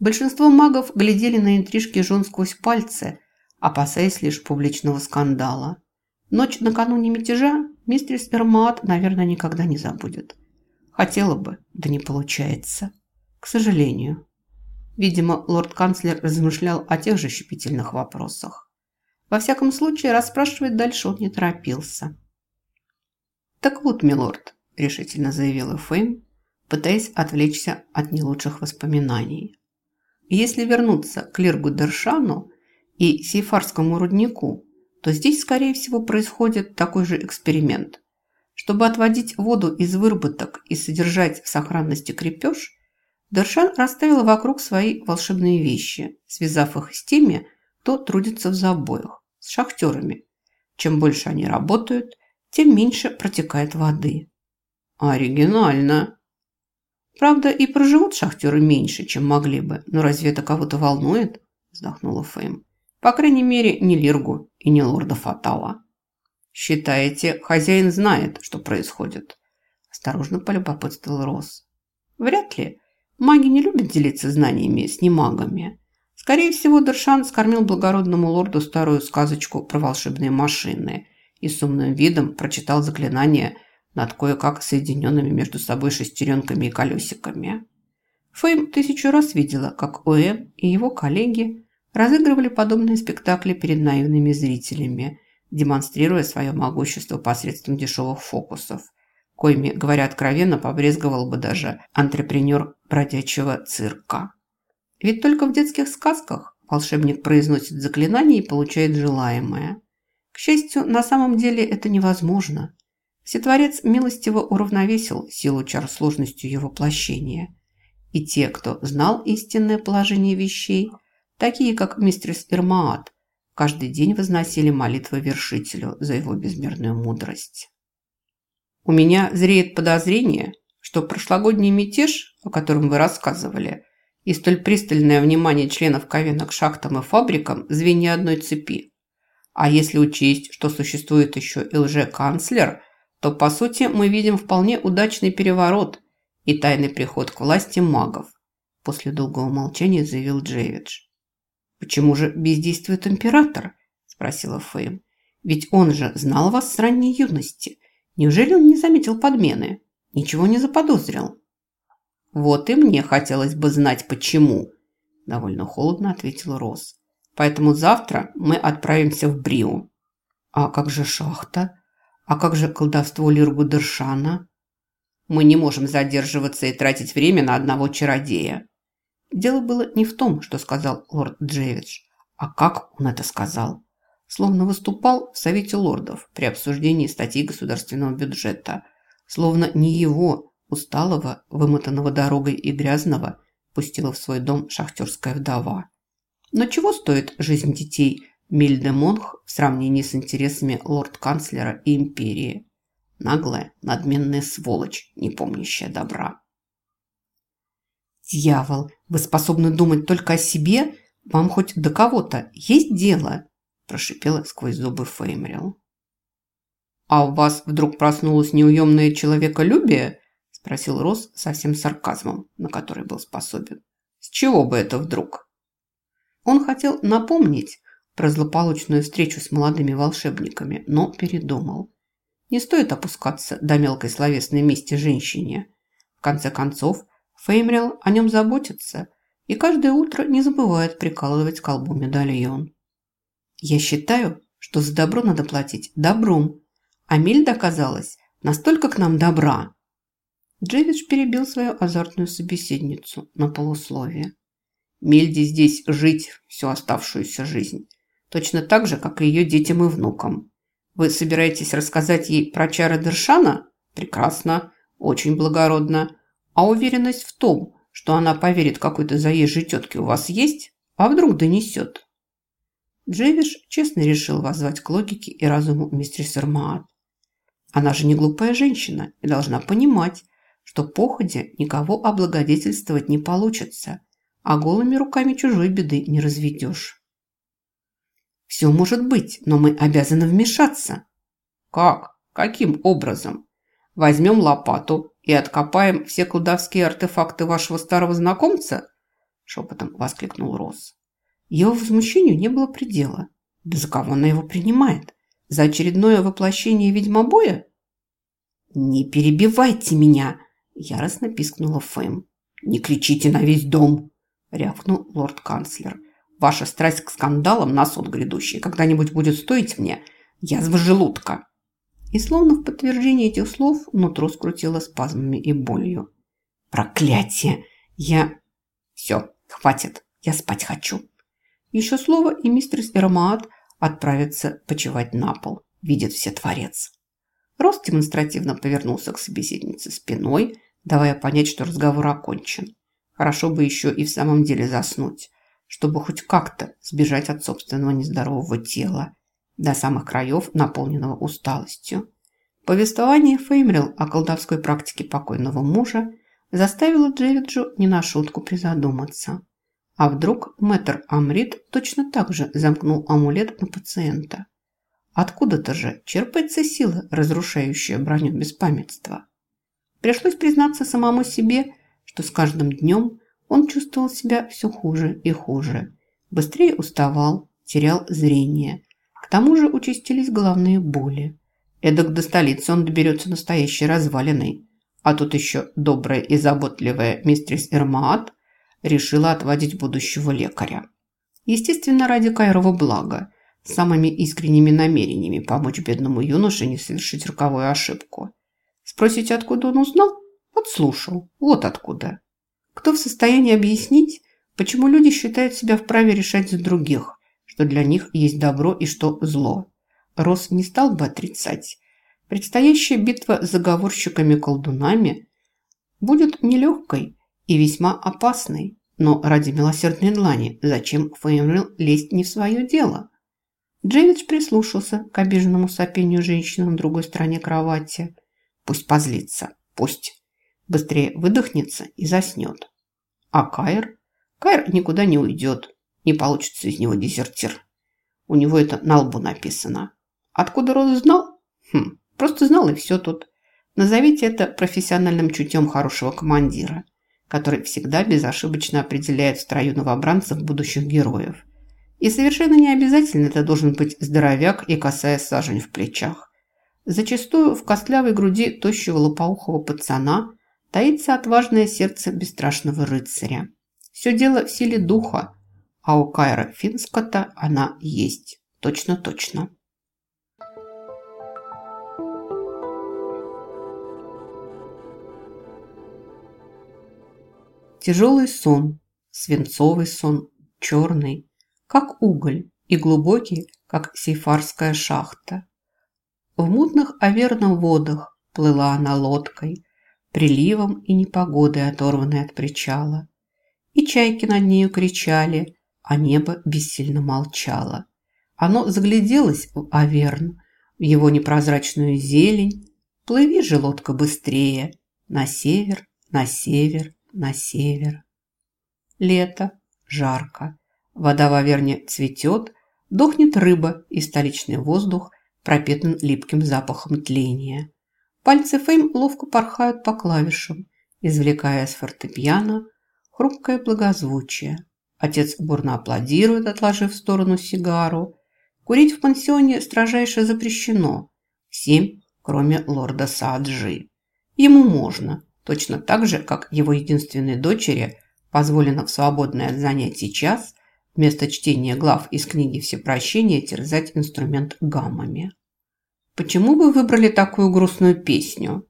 Большинство магов глядели на интрижки жен сквозь пальцы, опасаясь лишь публичного скандала. Ночь накануне мятежа мистерис Эрмат, наверное, никогда не забудет. Хотела бы, да не получается. К сожалению. Видимо, лорд-канцлер размышлял о тех же щепетильных вопросах. Во всяком случае, расспрашивать дальше он не торопился. «Так вот, милорд», – решительно заявила Фейм, пытаясь отвлечься от не лучших воспоминаний. «Если вернуться к Лиргу Дершану и Сейфарскому руднику, то здесь, скорее всего, происходит такой же эксперимент. Чтобы отводить воду из выработок и содержать в сохранности крепеж, Дершан расставил вокруг свои волшебные вещи, связав их с теми, кто трудится в забоях, с шахтерами. Чем больше они работают, тем меньше протекает воды. Оригинально. Правда, и проживут шахтеры меньше, чем могли бы, но разве это кого-то волнует? Вздохнула Фэм. По крайней мере, не Лиргу и не лорда Фатала. «Считаете, хозяин знает, что происходит?» Осторожно полюбопытствовал Рос. «Вряд ли. Маги не любят делиться знаниями с немагами. Скорее всего, Дершан скормил благородному лорду старую сказочку про волшебные машины и с умным видом прочитал заклинание над кое-как соединенными между собой шестеренками и колесиками. Фейм тысячу раз видела, как Оэм и его коллеги разыгрывали подобные спектакли перед наивными зрителями, демонстрируя свое могущество посредством дешевых фокусов, коими, говоря откровенно, побрезговал бы даже антрепренер бродячего цирка. Ведь только в детских сказках волшебник произносит заклинание и получает желаемое. К счастью, на самом деле это невозможно. Всетворец милостиво уравновесил силу чар сложностью его воплощения. И те, кто знал истинное положение вещей – такие как мистерс Ирмаат, каждый день возносили молитвы вершителю за его безмерную мудрость. У меня зреет подозрение, что прошлогодний мятеж, о котором вы рассказывали, и столь пристальное внимание членов Ковена к шахтам и фабрикам – звенья одной цепи. А если учесть, что существует еще и лже-канцлер, то, по сути, мы видим вполне удачный переворот и тайный приход к власти магов, после долгого молчания заявил Джейвидж. «Почему же бездействует император?» – спросила Фейм. «Ведь он же знал вас с ранней юности. Неужели он не заметил подмены? Ничего не заподозрил?» «Вот и мне хотелось бы знать, почему», – довольно холодно ответил Рос. «Поэтому завтра мы отправимся в Брио». «А как же шахта? А как же колдовство Лиргу Дершана?» «Мы не можем задерживаться и тратить время на одного чародея», Дело было не в том, что сказал лорд Джевидж, а как он это сказал. Словно выступал в Совете лордов при обсуждении статьи государственного бюджета. Словно не его, усталого, вымотанного дорогой и грязного, пустила в свой дом шахтерская вдова. Но чего стоит жизнь детей Мильде Монх в сравнении с интересами лорд-канцлера и империи? Наглая, надменная сволочь, не помнящая добра. «Дьявол, вы способны думать только о себе? Вам хоть до кого-то есть дело?» прошипела сквозь зубы Феймрил. «А у вас вдруг проснулось неуемное человеколюбие?» спросил Рос со всем сарказмом, на который был способен. «С чего бы это вдруг?» Он хотел напомнить про злополучную встречу с молодыми волшебниками, но передумал. Не стоит опускаться до мелкой словесной мести женщине. В конце концов, Феймрил о нем заботится и каждое утро не забывает прикалывать к колбу медальон. Я считаю, что за добро надо платить добром, а Мильда оказалась настолько к нам добра. Джевидж перебил свою азартную собеседницу на полусловие. Мильде здесь жить всю оставшуюся жизнь, точно так же, как и ее детям и внукам. Вы собираетесь рассказать ей про чары Дершана? Прекрасно, очень благородно. А уверенность в том, что она поверит какой-то заезжей тетке у вас есть? А вдруг донесет? Джевиш честно решил воззвать к логике и разуму мистерис Армаат. Она же не глупая женщина и должна понимать, что походе никого облагодетельствовать не получится, а голыми руками чужой беды не разведешь. Все может быть, но мы обязаны вмешаться. Как? Каким образом? Возьмем лопату и откопаем все колдовские артефакты вашего старого знакомца? шепотом воскликнул Росс. Его возмущению не было предела. Да за кого она его принимает? За очередное воплощение ведьмобоя? «Не перебивайте меня!» – яростно пискнула Фэм. «Не кричите на весь дом!» – рявкнул лорд-канцлер. «Ваша страсть к скандалам на сон грядущий когда-нибудь будет стоить мне язва желудка!» И словно в подтверждение этих слов нутро скрутило спазмами и болью. «Проклятие! Я...» «Все, хватит, я спать хочу!» Еще слово, и мистер Эрмаат отправится почевать на пол. Видит все творец. Рост демонстративно повернулся к собеседнице спиной, давая понять, что разговор окончен. Хорошо бы еще и в самом деле заснуть, чтобы хоть как-то сбежать от собственного нездорового тела до самых краев, наполненного усталостью. Повествование Феймрил о колдовской практике покойного мужа заставило Джевиджу не на шутку призадуматься. А вдруг мэтр Амрит точно так же замкнул амулет на пациента? Откуда-то же черпается сила, разрушающая броню беспамятства. Пришлось признаться самому себе, что с каждым днем он чувствовал себя все хуже и хуже. Быстрее уставал, терял зрение. К тому же участились головные боли. Эдак до столицы он доберется настоящей развалиной. А тут еще добрая и заботливая мистрис Эрмаат решила отводить будущего лекаря. Естественно, ради Кайрова блага, самыми искренними намерениями помочь бедному юноше не совершить роковую ошибку. Спросите, откуда он узнал? Подслушал. Вот откуда. Кто в состоянии объяснить, почему люди считают себя вправе решать за других, что для них есть добро и что зло? Рос не стал бы отрицать. Предстоящая битва с заговорщиками-колдунами будет нелегкой, и весьма опасный. Но ради милосердной длани зачем Феймрил лезть не в свое дело? Джейвидж прислушался к обиженному сопению женщины на другой стороне кровати. Пусть позлится, пусть. Быстрее выдохнется и заснет. А Кайр? Кайр никуда не уйдет. Не получится из него дезертир. У него это на лбу написано. Откуда Роза знал? Хм, просто знал и все тут. Назовите это профессиональным чутьем хорошего командира который всегда безошибочно определяет в строю новобранцев будущих героев. И совершенно не обязательно это должен быть здоровяк и косая сажень в плечах. Зачастую в костлявой груди тощего лопоухого пацана таится отважное сердце бесстрашного рыцаря. Все дело в силе духа, а у Кайра Финскота она есть. Точно-точно. Тяжелый сон, свинцовый сон, черный, как уголь, и глубокий, как сейфарская шахта. В мутных оверных водах плыла она лодкой, приливом и непогодой оторванной от причала. И чайки над нею кричали, а небо бессильно молчало. Оно загляделось в Аверн, в его непрозрачную зелень. Плыви же, лодка, быстрее, на север, на север, на север. Лето, жарко, вода в Аверне цветет, дохнет рыба, и столичный воздух пропитан липким запахом тления. Пальцы Фейм ловко порхают по клавишам, извлекая с фортепиано хрупкое благозвучие. Отец бурно аплодирует, отложив в сторону сигару. Курить в пансионе строжайше запрещено. Всем, кроме лорда Сааджи. Ему можно – точно так же, как его единственной дочери позволено в свободное от занятий час вместо чтения глав из книги «Всепрощение» терзать инструмент гаммами. Почему вы выбрали такую грустную песню?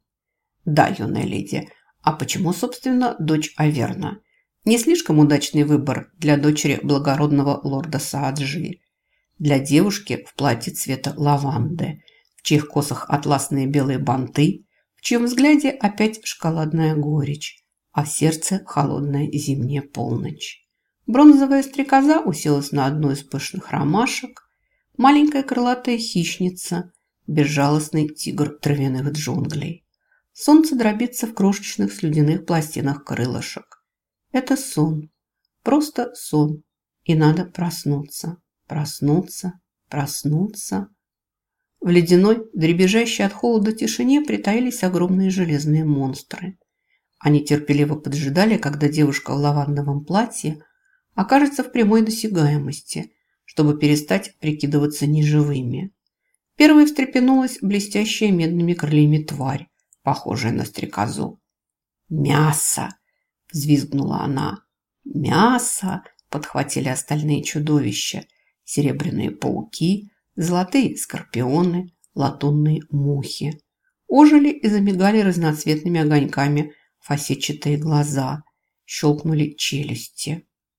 Да, юная леди. А почему, собственно, дочь Аверна? Не слишком удачный выбор для дочери благородного лорда Сааджи. Для девушки в платье цвета лаванды, в чьих косах атласные белые банты, в чьем взгляде опять шоколадная горечь, а в сердце холодная зимняя полночь. Бронзовая стрекоза уселась на одну из пышных ромашек, маленькая крылатая хищница, безжалостный тигр травяных джунглей. Солнце дробится в крошечных слюдяных пластинах крылышек. Это сон, просто сон, и надо проснуться, проснуться, проснуться. В ледяной, дребезжащей от холода тишине притаились огромные железные монстры. Они терпеливо поджидали, когда девушка в лавандовом платье окажется в прямой досягаемости, чтобы перестать прикидываться неживыми. Первой встрепенулась блестящая медными крыльями тварь, похожая на стрекозу. «Мясо!» – взвизгнула она. «Мясо!» – подхватили остальные чудовища. Серебряные пауки, золотые скорпионы, латунные мухи. Ожили и замигали разноцветными огоньками фасетчатые глаза. Щелкнули челюсти.